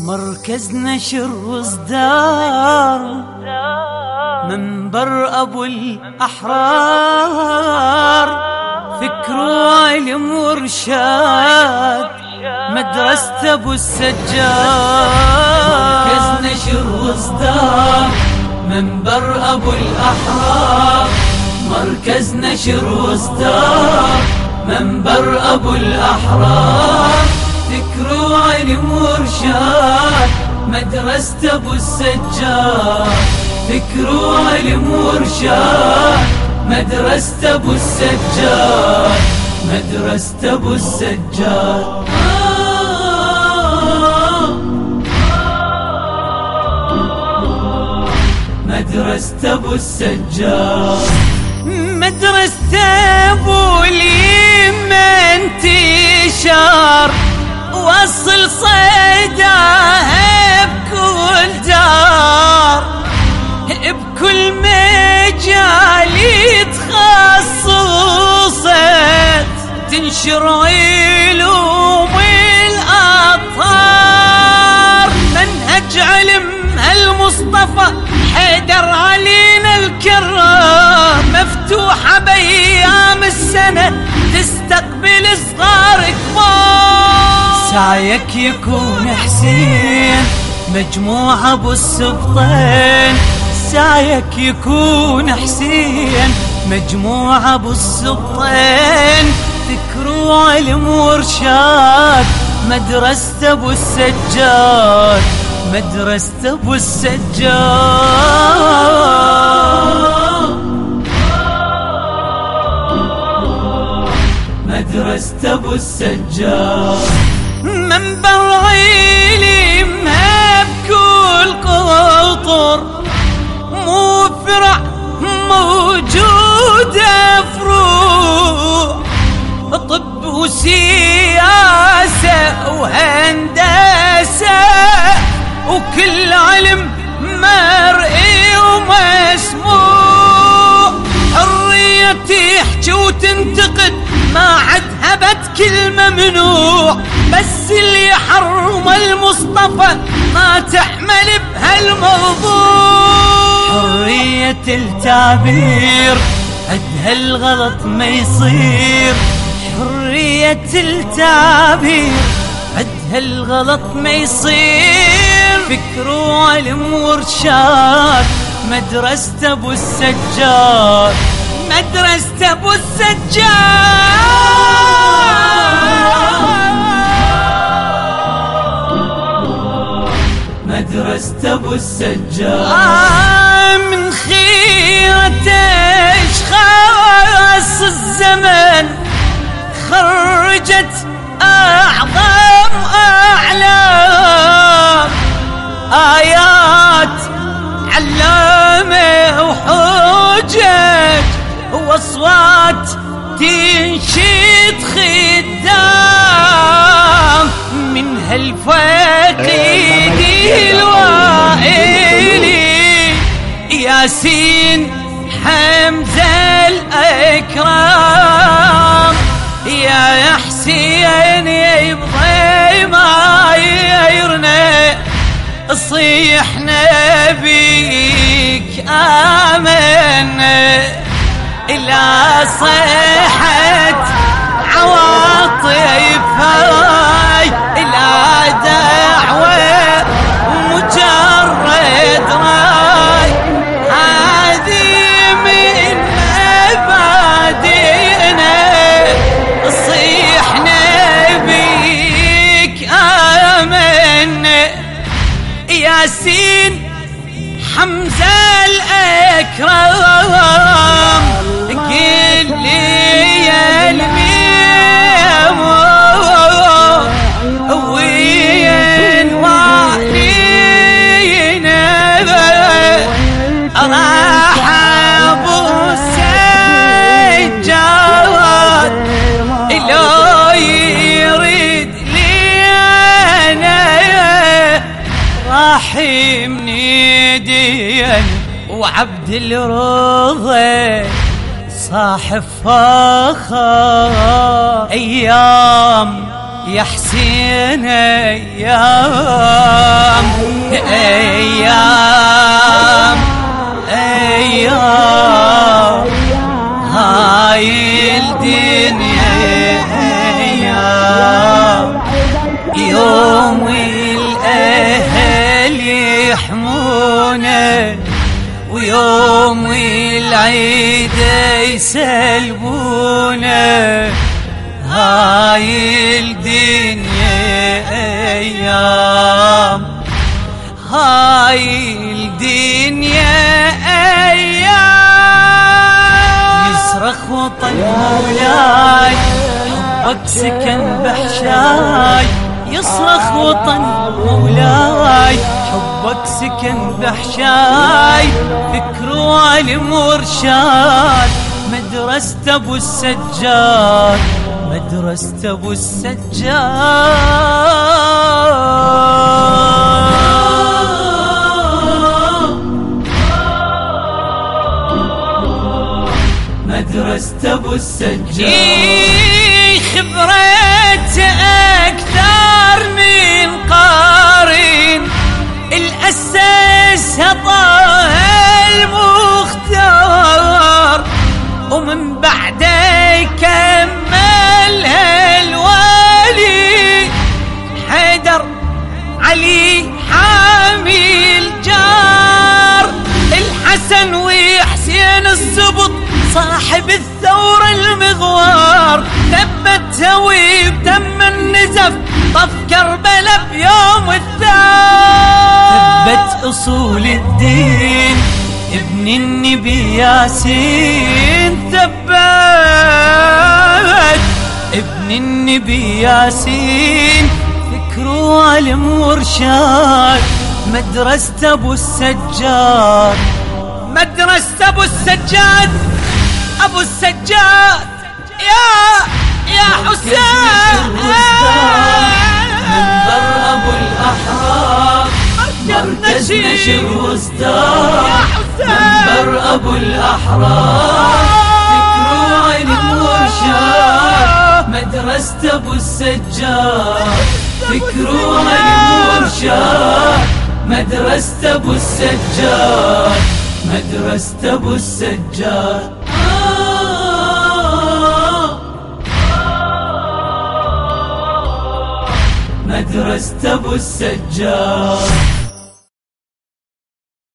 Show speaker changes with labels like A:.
A: مركز نشر وصدار منبر أبو الأحرار. فكر وعلم ورشاد مدرسة أبو السجاد. مركز نشر وصدار منبر أبو الأحرار. مركز نشر وصدار منبر أبو الأحرار. مدرسة أبو السجاد فكر وعلم مدرسة أبو السجاد مدرسة أبو السجاد. مدرسة أبو السجاد. مدرسة أبو اليمن تشار. علوم الأطهار منهج علم المصطفى حيدر علينا الكرام. مفتوحة بأيام السنة تستقبل صغار كبار سعيك يكون حسين مجموعة أبو السبطين. سعيك يكون حسين مجموعة أبو السبطين. فكر وعلم ورشاد مدرسة أبو السجاد. مدرسة أبو السجاد. مدرسة أبو السجاد. منبر علمها بكل قطر. مو فرع موجودة فروع وسياسة وهندسة وكل علم مرئي ومسموع. حرية تحكي وتنتقد ما عد هبت كل ممنوع. بس اللي حرم المصطفى ما تحمل بهالموضوع. حرية التعبير قد هالغلط ما يصير. حرية التعبير. قد هالغلط ما يصير. فكر وعلم ورشاد مدرسة أبو السجاد. مدرسة أبو السجاد. مدرسة أبو السجاد. من خيرة أشخاص الزمن. خرجت أعظم أعلام. آيات علامة وحجج وأصوات تنشد خدام. من هالفقيد الوائلي ياسين حمزة الأكرام. صيح نبيك آمن إلا صيحت ياسين حمزة الأكرم. الرضا صاحب فخر. أيام يا حسين أيام أيام أيام. يسلبونه هاي الدنيا أيام. هاي الدنيا أيام. يصرخ وطن مولاي حبك سكن بحشاي. يصرخ وطن مولاي حبك سكن بحشاي. فكر وعلم ورشاد مدرسة أبو السجاد مدرسة أبو السجاد. مدرسة أبو السجاد. خبرت أكثر من قارن الأساس طه المختار السبط صاحب الثورة المغوار. ثبتها وبدم النزف طف كربلة بيوم الثار. ثبت أصول الدين ابن النبي ياسين ثبت ابن النبي ياسين فكر وعلم ورشاد مدرسة أبو السجاد. مدرسة أبو السجاد. أبو السجاد. يا يا حسين.
B: منبر ابو الاحرار مركز نشر وازدار منبر ابو الاحرار فكر وعلم ورشاد مدرسة أبو السجاد. فكر وعلم ورشاد مدرسة أبو السجاد. مدرسة أبو السجاد. مدرسة أبو السجاد.